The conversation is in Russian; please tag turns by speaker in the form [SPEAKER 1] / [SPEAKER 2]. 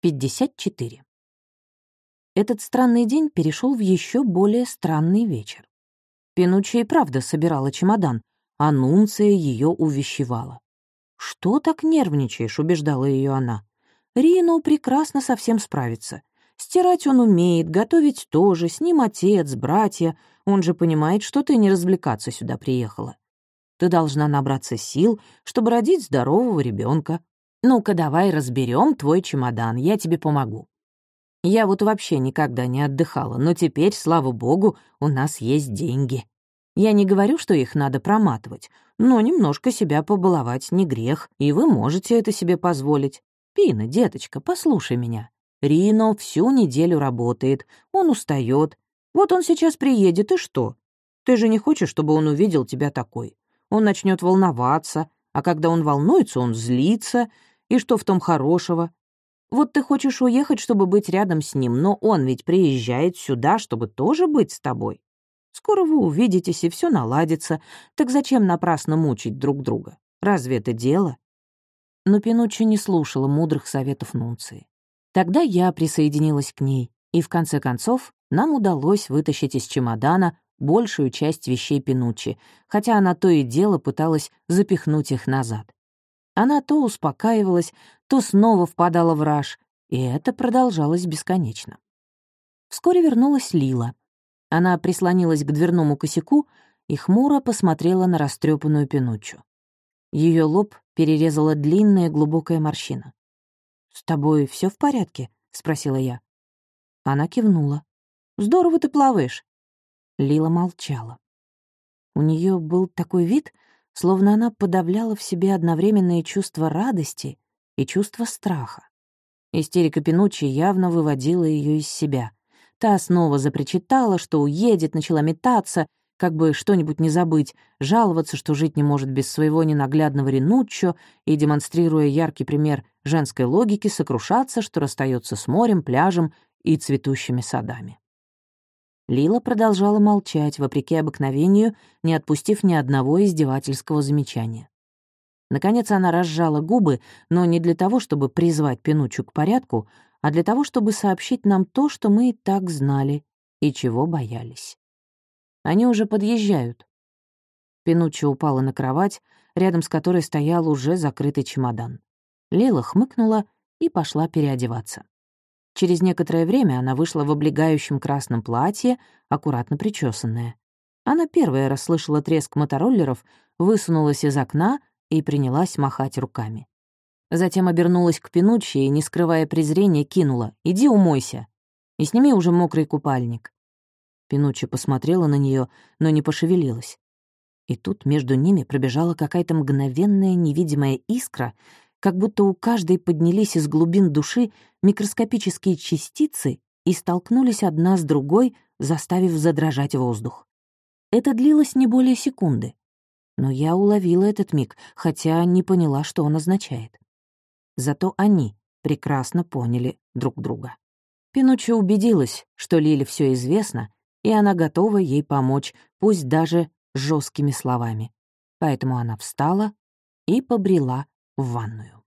[SPEAKER 1] 54. Этот странный день перешел в еще более странный вечер. Пинуччи и правда собирала чемодан, а Нунция ее увещевала. «Что так нервничаешь?» — убеждала ее она. «Рино прекрасно совсем справится. Стирать он умеет, готовить тоже, с ним отец, братья. Он же понимает, что ты не развлекаться сюда приехала. Ты должна набраться сил, чтобы родить здорового ребенка. Ну-ка, давай разберем твой чемодан, я тебе помогу. Я вот вообще никогда не отдыхала, но теперь, слава богу, у нас есть деньги. Я не говорю, что их надо проматывать, но немножко себя побаловать не грех, и вы можете это себе позволить. Пина, деточка, послушай меня. Рино всю неделю работает, он устает. Вот он сейчас приедет, и что? Ты же не хочешь, чтобы он увидел тебя такой? Он начнет волноваться, а когда он волнуется, он злится, и что в том хорошего? Вот ты хочешь уехать, чтобы быть рядом с ним, но он ведь приезжает сюда, чтобы тоже быть с тобой. Скоро вы увидитесь, и все наладится. Так зачем напрасно мучить друг друга? Разве это дело?» Но Пинуччи не слушала мудрых советов Нунции. Тогда я присоединилась к ней, и в конце концов нам удалось вытащить из чемодана большую часть вещей Пинуччи, хотя она то и дело пыталась запихнуть их назад. Она то успокаивалась, то снова впадала в раж, и это продолжалось бесконечно. Вскоре вернулась Лила. Она прислонилась к дверному косяку и хмуро посмотрела на растрепанную пинуччу. Ее лоб перерезала длинная глубокая морщина. «С тобой все в порядке?» — спросила я. Она кивнула. «Здорово ты плаваешь». Лила молчала. У нее был такой вид, словно она подавляла в себе одновременные чувства радости и чувство страха. Истерика Пинуччи явно выводила ее из себя. Та снова запричитала, что уедет, начала метаться, как бы что-нибудь не забыть, жаловаться, что жить не может без своего ненаглядного Ренуччо и, демонстрируя яркий пример женской логики, сокрушаться, что расстается с морем, пляжем и цветущими садами. Лила продолжала молчать, вопреки обыкновению, не отпустив ни одного издевательского замечания. Наконец она разжала губы, но не для того, чтобы призвать Пинучу к порядку, а для того, чтобы сообщить нам то, что мы и так знали и чего боялись. Они уже подъезжают. Пинуччо упала на кровать, рядом с которой стоял уже закрытый чемодан. Лила хмыкнула и пошла переодеваться. Через некоторое время она вышла в облегающем красном платье, аккуратно причесанная. Она первая расслышала треск мотороллеров, высунулась из окна и принялась махать руками. Затем обернулась к Пинуччи и, не скрывая презрения, кинула «Иди умойся и сними уже мокрый купальник». Пинуччи посмотрела на нее, но не пошевелилась. И тут между ними пробежала какая-то мгновенная невидимая искра, как будто у каждой поднялись из глубин души микроскопические частицы и столкнулись одна с другой, заставив задрожать воздух. Это длилось не более секунды. Но я уловила этот миг, хотя не поняла, что он означает. Зато они прекрасно поняли друг друга. Пинуччо убедилась, что Лиле все известно, и она готова ей помочь, пусть даже жесткими словами. Поэтому она встала и побрела в ванную.